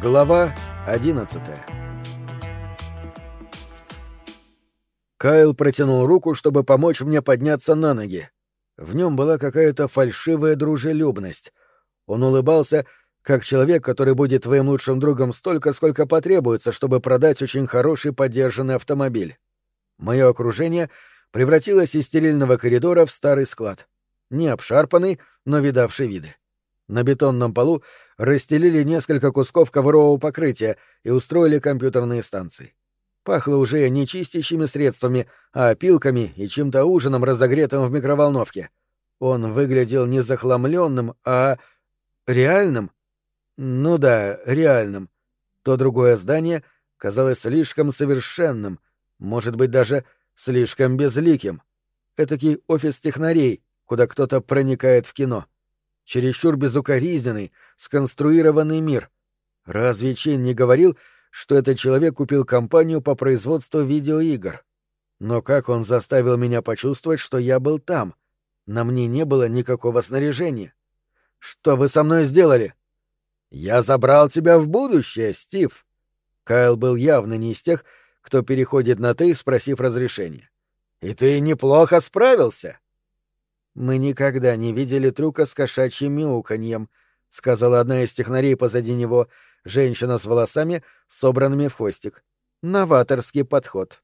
Глава 11 Кайл протянул руку, чтобы помочь мне подняться на ноги. В нем была какая-то фальшивая дружелюбность. Он улыбался, как человек, который будет твоим лучшим другом столько, сколько потребуется, чтобы продать очень хороший подержанный автомобиль. Мое окружение превратилось из стерильного коридора в старый склад. Не обшарпанный, но видавший виды. На бетонном полу расстелили несколько кусков коврового покрытия и устроили компьютерные станции. Пахло уже не чистящими средствами, а опилками и чем-то ужином, разогретым в микроволновке. Он выглядел не захламленным, а реальным. Ну да, реальным. То другое здание казалось слишком совершенным, может быть, даже слишком безликим. Этакий офис технарей, куда кто-то проникает в кино. — чересчур безукоризненный, сконструированный мир. Разве Чен не говорил, что этот человек купил компанию по производству видеоигр? Но как он заставил меня почувствовать, что я был там? На мне не было никакого снаряжения. Что вы со мной сделали? Я забрал тебя в будущее, Стив. Кайл был явно не из тех, кто переходит на «ты», спросив разрешения. И ты неплохо справился. «Мы никогда не видели трюка с кошачьим мяуканьем», — сказала одна из технарей позади него, женщина с волосами, собранными в хвостик. «Новаторский подход».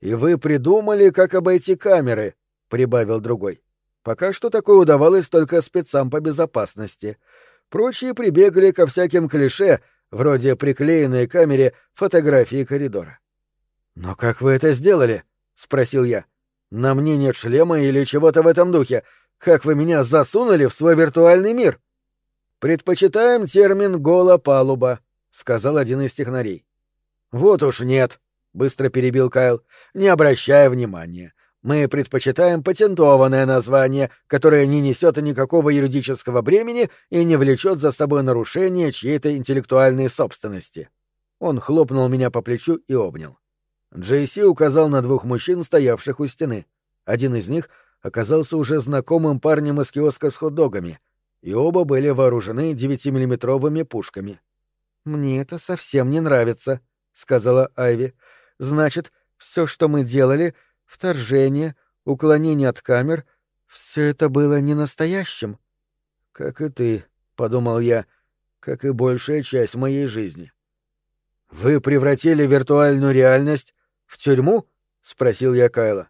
«И вы придумали, как обойти камеры», — прибавил другой. «Пока что такое удавалось только спецам по безопасности. Прочие прибегали ко всяким клише, вроде приклеенной камере фотографии коридора». «Но как вы это сделали?» — спросил я. — на мне нет шлема или чего-то в этом духе. Как вы меня засунули в свой виртуальный мир? Предпочитаем термин «голопалуба», — сказал один из технарей. Вот уж нет, — быстро перебил Кайл, — не обращая внимания. Мы предпочитаем патентованное название, которое не несет никакого юридического бремени и не влечет за собой нарушение чьей-то интеллектуальной собственности. Он хлопнул меня по плечу и обнял. Джейси указал на двух мужчин, стоявших у стены. Один из них оказался уже знакомым парнем из киоска с хот-догами, и оба были вооружены девятимиллиметровыми пушками. «Мне это совсем не нравится», — сказала Айви. «Значит, все, что мы делали, вторжение, уклонение от камер, все это было не настоящим». «Как и ты», — подумал я, — «как и большая часть моей жизни». «Вы превратили виртуальную реальность в тюрьму? спросил я Кайла.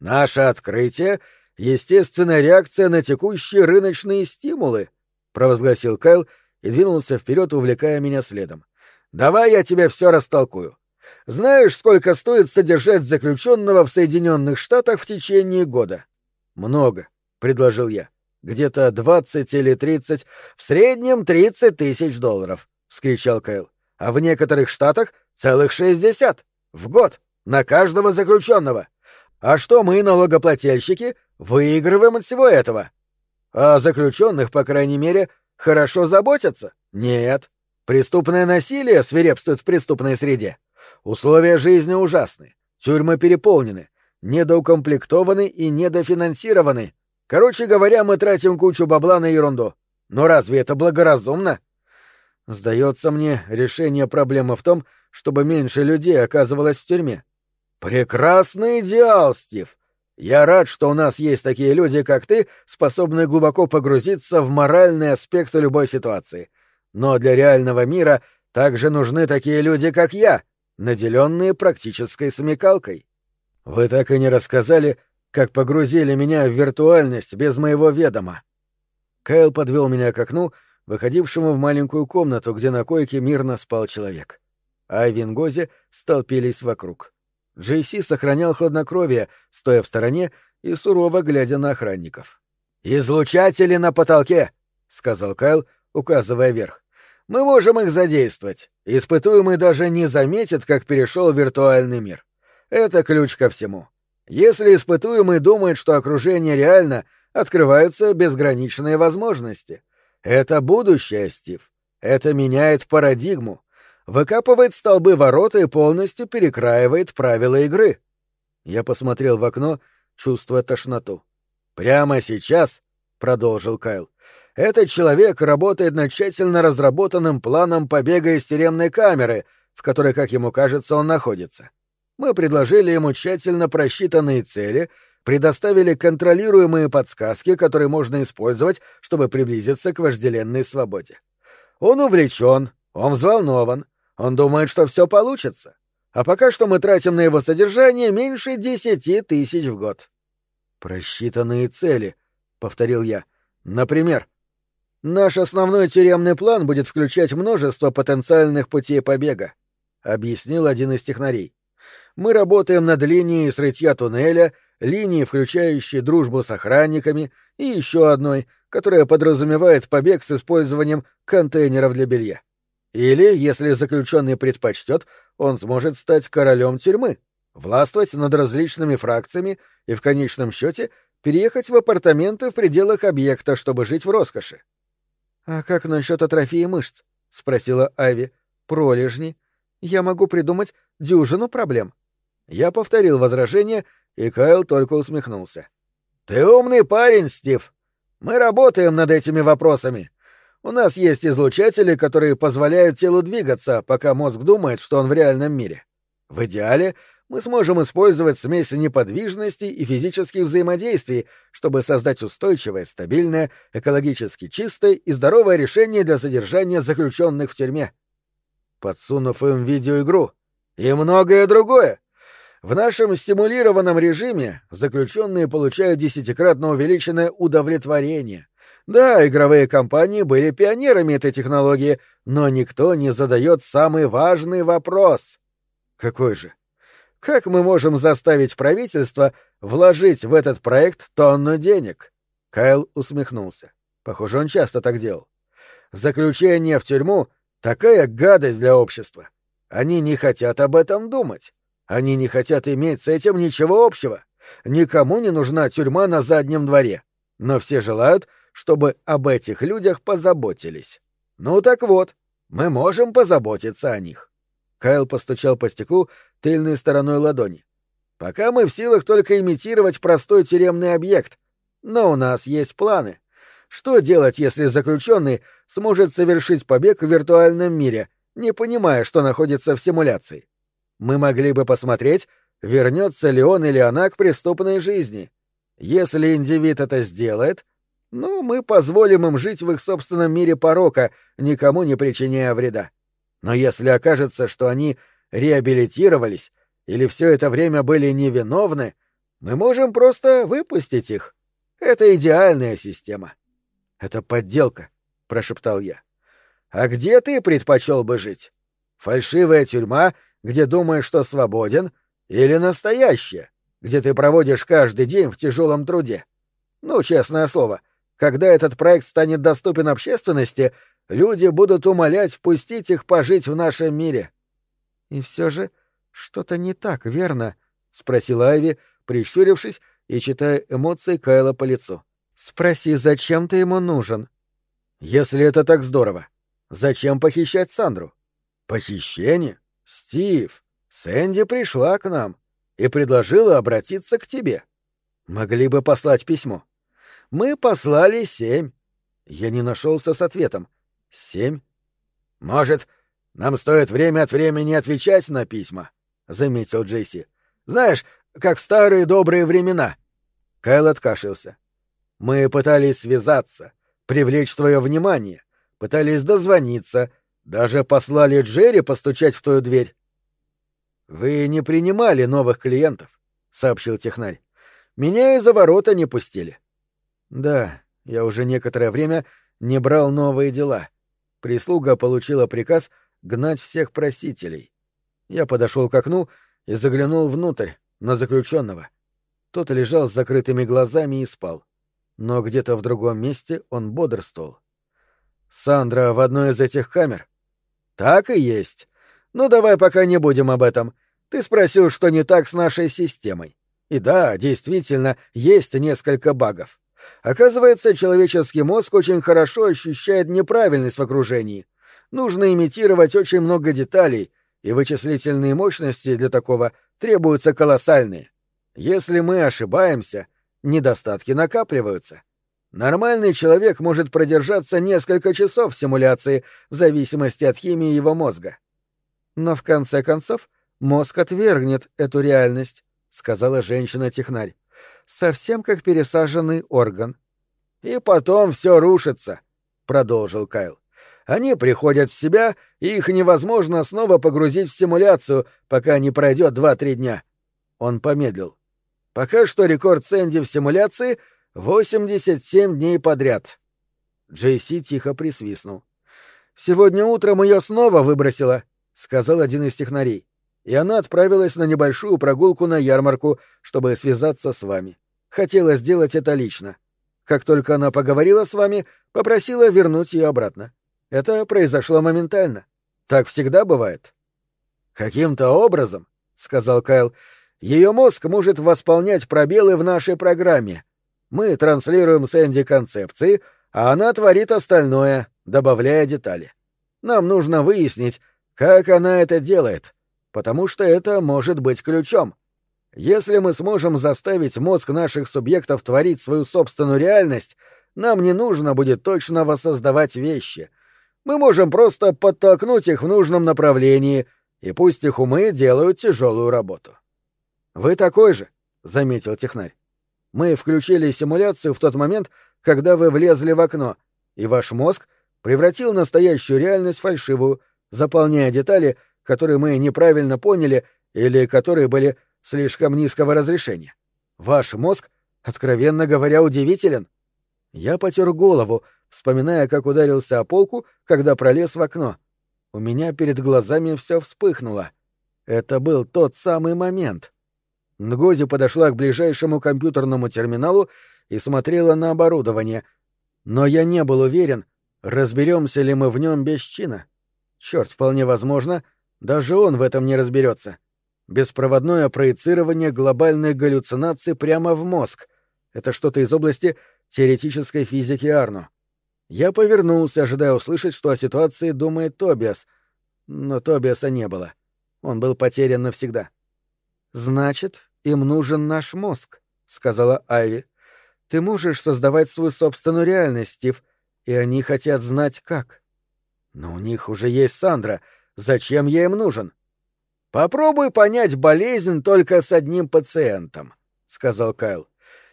Наше открытие — естественная реакция на текущие рыночные стимулы, провозгласил Кайл и двинулся вперед, увлекая меня следом. Давай я тебе все растолкую. Знаешь, сколько стоит содержать заключенного в Соединенных Штатах в течение года? Много, предложил я. Где-то двадцать или тридцать, в среднем тридцать тысяч долларов, вскричал Кайл. А в некоторых штатах целых шестьдесят. В год. На каждого заключенного. А что мы, налогоплательщики, выигрываем от всего этого? А заключенных, по крайней мере, хорошо заботятся? Нет. Преступное насилие свирепствует в преступной среде. Условия жизни ужасны. Тюрьмы переполнены, недоукомплектованы и недофинансированы. Короче говоря, мы тратим кучу бабла на ерунду. Но разве это благоразумно? Сдается мне, решение проблемы в том, чтобы меньше людей оказывалось в тюрьме. Прекрасный идеал, Стив. Я рад, что у нас есть такие люди, как ты, способные глубоко погрузиться в моральные аспекты любой ситуации. Но для реального мира также нужны такие люди, как я, наделенные практической смекалкой. Вы так и не рассказали, как погрузили меня в виртуальность без моего ведома. Кайл подвел меня к окну, выходившему в маленькую комнату, где на койке мирно спал человек. А Гози столпились вокруг. Джейси сохранял хладнокровие, стоя в стороне и сурово глядя на охранников. «Излучатели на потолке!» — сказал Кайл, указывая вверх. «Мы можем их задействовать. Испытуемый даже не заметит, как перешел в виртуальный мир. Это ключ ко всему. Если испытуемый думает, что окружение реально, открываются безграничные возможности. Это будущее, Стив. Это меняет парадигму выкапывает столбы ворот и полностью перекраивает правила игры. Я посмотрел в окно, чувствуя тошноту. «Прямо сейчас», — продолжил Кайл, — Этот человек работает над тщательно разработанным планом побега из тюремной камеры, в которой, как ему кажется, он находится. Мы предложили ему тщательно просчитанные цели, предоставили контролируемые подсказки, которые можно использовать, чтобы приблизиться к вожделенной свободе. Он увлечен, он взволнован, он думает, что все получится. А пока что мы тратим на его содержание меньше десяти тысяч в год. «Просчитанные цели», — повторил я. «Например?» «Наш основной тюремный план будет включать множество потенциальных путей побега», — объяснил один из технарей. «Мы работаем над линией срытья туннеля, линией, включающей дружбу с охранниками, и еще одной, которая подразумевает побег с использованием контейнеров для белья. Или, если заключенный предпочтет, он сможет стать королем тюрьмы, властвовать над различными фракциями и в конечном счете переехать в апартаменты в пределах объекта, чтобы жить в роскоши. А как насчет атрофии мышц? спросила Ави. Пролежни. Я могу придумать дюжину проблем. Я повторил возражение, и Кайл только усмехнулся. Ты умный парень, Стив. Мы работаем над этими вопросами. У нас есть излучатели, которые позволяют телу двигаться, пока мозг думает, что он в реальном мире. В идеале мы сможем использовать смесь неподвижности и физических взаимодействий, чтобы создать устойчивое, стабильное, экологически чистое и здоровое решение для содержания заключенных в тюрьме. Подсунув им видеоигру. И многое другое. В нашем стимулированном режиме заключенные получают десятикратно увеличенное удовлетворение. Да, игровые компании были пионерами этой технологии, но никто не задает самый важный вопрос. Какой же? Как мы можем заставить правительство вложить в этот проект тонну денег? Кайл усмехнулся. Похоже, он часто так делал. Заключение в тюрьму — такая гадость для общества. Они не хотят об этом думать. Они не хотят иметь с этим ничего общего. Никому не нужна тюрьма на заднем дворе. Но все желают, чтобы об этих людях позаботились. Ну так вот, мы можем позаботиться о них. Кайл постучал по стеклу тыльной стороной ладони. «Пока мы в силах только имитировать простой тюремный объект. Но у нас есть планы. Что делать, если заключенный сможет совершить побег в виртуальном мире, не понимая, что находится в симуляции? Мы могли бы посмотреть, вернется ли он или она к преступной жизни. Если индивид это сделает, ну, мы позволим им жить в их собственном мире порока, никому не причиняя вреда. Но если окажется, что они реабилитировались или все это время были невиновны, мы можем просто выпустить их. Это идеальная система. Это подделка, прошептал я. А где ты предпочел бы жить? Фальшивая тюрьма, где думаешь, что свободен, или настоящая, где ты проводишь каждый день в тяжелом труде? Ну, честное слово, когда этот проект станет доступен общественности, люди будут умолять впустить их пожить в нашем мире. И все же что-то не так, верно? спросила Айви, прищурившись и читая эмоции Кайла по лицу. Спроси, зачем ты ему нужен? Если это так здорово, зачем похищать Сандру? Похищение? Стив, Сэнди пришла к нам и предложила обратиться к тебе. Могли бы послать письмо. Мы послали семь. Я не нашелся с ответом. Семь? Может, нам стоит время от времени отвечать на письма, заметил Джейси. Знаешь, как в старые добрые времена. Кайл откашлялся. Мы пытались связаться, привлечь твое внимание, пытались дозвониться, даже послали Джерри постучать в твою дверь. Вы не принимали новых клиентов, сообщил технарь. Меня из-за ворота не пустили. Да, я уже некоторое время не брал новые дела. Прислуга получила приказ гнать всех просителей. Я подошел к окну и заглянул внутрь, на заключенного. Тот лежал с закрытыми глазами и спал. Но где-то в другом месте он бодрствовал. «Сандра в одной из этих камер?» «Так и есть. Ну давай пока не будем об этом. Ты спросил, что не так с нашей системой. И да, действительно, есть несколько багов. Оказывается, человеческий мозг очень хорошо ощущает неправильность в окружении. Нужно имитировать очень много деталей, и вычислительные мощности для такого требуются колоссальные. Если мы ошибаемся, недостатки накапливаются. Нормальный человек может продержаться несколько часов в симуляции, в зависимости от химии его мозга. Но в конце концов мозг отвергнет эту реальность, сказала женщина-технарь. Совсем как пересаженный орган. И потом все рушится, продолжил Кайл. Они приходят в себя, и их невозможно снова погрузить в симуляцию, пока не пройдет два-три дня. Он помедлил. Пока что рекорд Сэнди в симуляции — 87 дней подряд. Джейси тихо присвистнул. «Сегодня утром ее снова выбросило», — сказал один из технарей. «И она отправилась на небольшую прогулку на ярмарку, чтобы связаться с вами. Хотела сделать это лично. Как только она поговорила с вами, попросила вернуть ее обратно. Это произошло моментально. Так всегда бывает». «Каким-то образом», — сказал Кайл, — «ее мозг может восполнять пробелы в нашей программе» Мы транслируем Сэнди концепции, а она творит остальное, добавляя детали. Нам нужно выяснить, как она это делает, потому что это может быть ключом. Если мы сможем заставить мозг наших субъектов творить свою собственную реальность, нам не нужно будет точно воссоздавать вещи. Мы можем просто подтолкнуть их в нужном направлении, и пусть их умы делают тяжелую работу. — Вы такой же, — заметил технарь. Мы включили симуляцию в тот момент, когда вы влезли в окно, и ваш мозг превратил настоящую реальность в фальшивую, заполняя детали, которые мы неправильно поняли или которые были слишком низкого разрешения. Ваш мозг, откровенно говоря, удивителен. Я потер голову, вспоминая, как ударился о полку, когда пролез в окно. У меня перед глазами все вспыхнуло. Это был тот самый момент. Нгози подошла к ближайшему компьютерному терминалу и смотрела на оборудование. Но я не был уверен, разберемся ли мы в нем без чина. Черт, вполне возможно, даже он в этом не разберется. Беспроводное проецирование глобальной галлюцинации прямо в мозг. Это что-то из области теоретической физики Арно. Я повернулся, ожидая услышать, что о ситуации думает Тобиас. Но Тобиаса не было. Он был потерян навсегда. «Значит, им нужен наш мозг», — сказала Айви. «Ты можешь создавать свою собственную реальность, Стив, и они хотят знать, как». «Но у них уже есть Сандра. Зачем я им нужен?» «Попробуй понять болезнь только с одним пациентом», — сказал Кайл.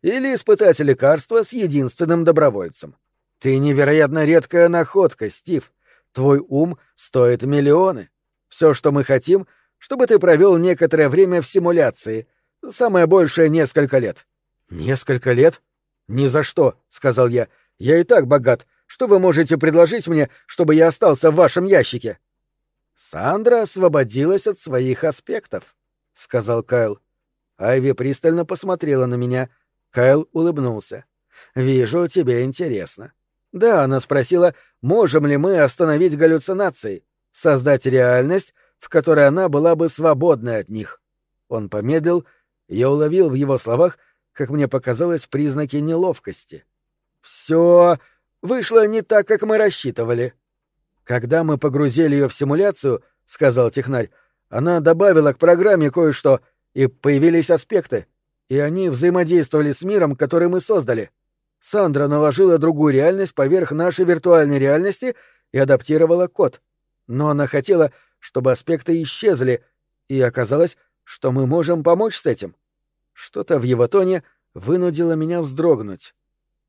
«Или испытать лекарство с единственным добровольцем. Ты невероятно редкая находка, Стив. Твой ум стоит миллионы. Все, что мы хотим, чтобы ты провел некоторое время в симуляции. Самое большее — несколько лет». «Несколько лет? Ни за что», — сказал я. «Я и так богат. Что вы можете предложить мне, чтобы я остался в вашем ящике?» «Сандра освободилась от своих аспектов», — сказал Кайл. Айви пристально посмотрела на меня. Кайл улыбнулся. «Вижу, тебе интересно». «Да», — она спросила, можем ли мы остановить галлюцинации, создать реальность, в которой она была бы свободной от них. Он помедлил, я уловил в его словах, как мне показалось, признаки неловкости. Все вышло не так, как мы рассчитывали. Когда мы погрузили ее в симуляцию, сказал технарь, она добавила к программе кое-что, и появились аспекты, и они взаимодействовали с миром, который мы создали. Сандра наложила другую реальность поверх нашей виртуальной реальности и адаптировала код. Но она хотела, чтобы аспекты исчезли, и оказалось, что мы можем помочь с этим. Что-то в его тоне вынудило меня вздрогнуть.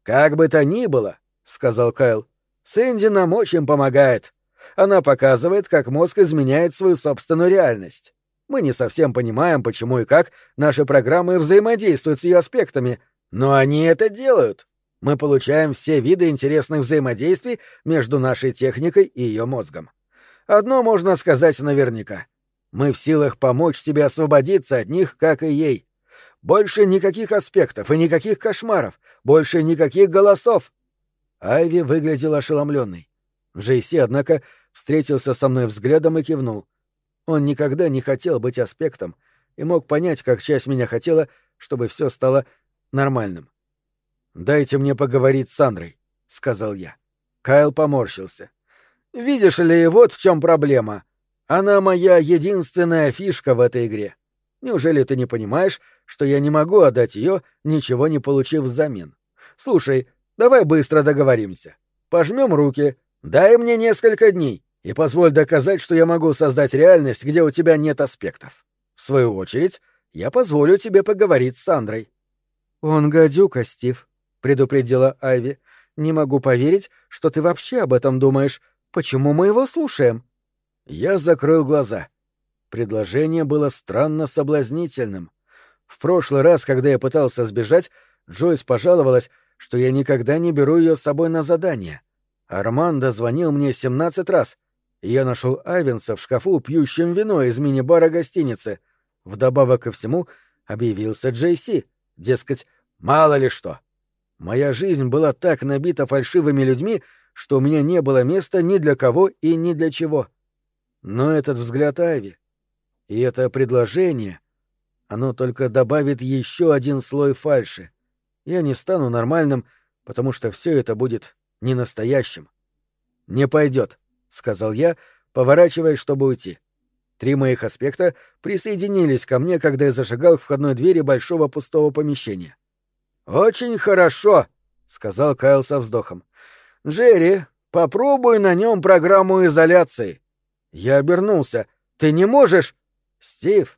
«Как бы то ни было», — сказал Кайл, — «Сэнди нам очень помогает. Она показывает, как мозг изменяет свою собственную реальность. Мы не совсем понимаем, почему и как наши программы взаимодействуют с ее аспектами, но они это делают. Мы получаем все виды интересных взаимодействий между нашей техникой и ее мозгом. Одно можно сказать наверняка. Мы в силах помочь себе освободиться от них, как и ей. Больше никаких аспектов и никаких кошмаров, больше никаких голосов. Айви выглядел ошеломленный. Джейси, однако, встретился со мной взглядом и кивнул. Он никогда не хотел быть аспектом и мог понять, как часть меня хотела, чтобы все стало нормальным. «Дайте мне поговорить с Сандрой», — сказал я. Кайл поморщился. Видишь ли, вот в чем проблема. Она моя единственная фишка в этой игре. Неужели ты не понимаешь, что я не могу отдать ее, ничего не получив взамен? Слушай, Давай быстро договоримся. Пожмем руки, дай мне несколько дней и позволь доказать, что я могу создать реальность, где у тебя нет аспектов. В свою очередь, я позволю тебе поговорить с Сандрой. Он гадюка, Стив, предупредила Айви. Не могу поверить, что ты вообще об этом думаешь. Почему мы его слушаем? Я закрыл глаза. Предложение было странно соблазнительным. В прошлый раз, когда я пытался сбежать, Джойс пожаловалась, что я никогда не беру ее с собой на задание. Армандо звонил мне семнадцать раз, и я нашел Айвенса в шкафу, пьющим вино из мини-бара гостиницы. Вдобавок ко всему объявился Джейси, дескать, мало ли что. Моя жизнь была так набита фальшивыми людьми, что у меня не было места ни для кого и ни для чего. Но этот взгляд Айви и это предложение, оно только добавит еще один слой фальши. Я не стану нормальным, потому что все это будет не настоящим. Не пойдет, сказал я, поворачиваясь, чтобы уйти. Три моих аспекта присоединились ко мне, когда я зажигал к входной двери большого пустого помещения. Очень хорошо, сказал Кайл со вздохом. Джерри, попробуй на нем программу изоляции. Я обернулся. Ты не можешь? Стив,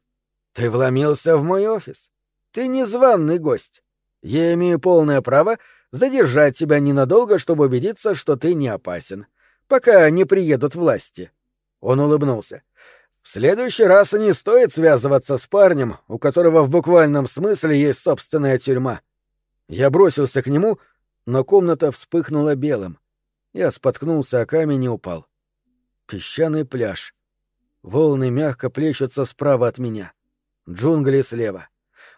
ты вломился в мой офис. Ты незваный гость. Я имею полное право задержать тебя ненадолго, чтобы убедиться, что ты не опасен, пока не приедут власти. Он улыбнулся. В следующий раз не стоит связываться с парнем, у которого в буквальном смысле есть собственная тюрьма. Я бросился к нему, но комната вспыхнула белым. Я споткнулся о камень и упал. Песчаный пляж. Волны мягко плещутся справа от меня. Джунгли слева.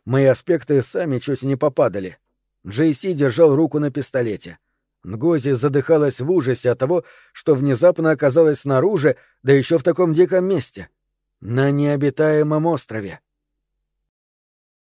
Мои аспекты сами чуть не попадали. Джейси держал руку на пистолете. Нгози задыхалась в ужасе от того, что внезапно оказалась снаружи, да еще в таком диком месте. На необитаемом острове.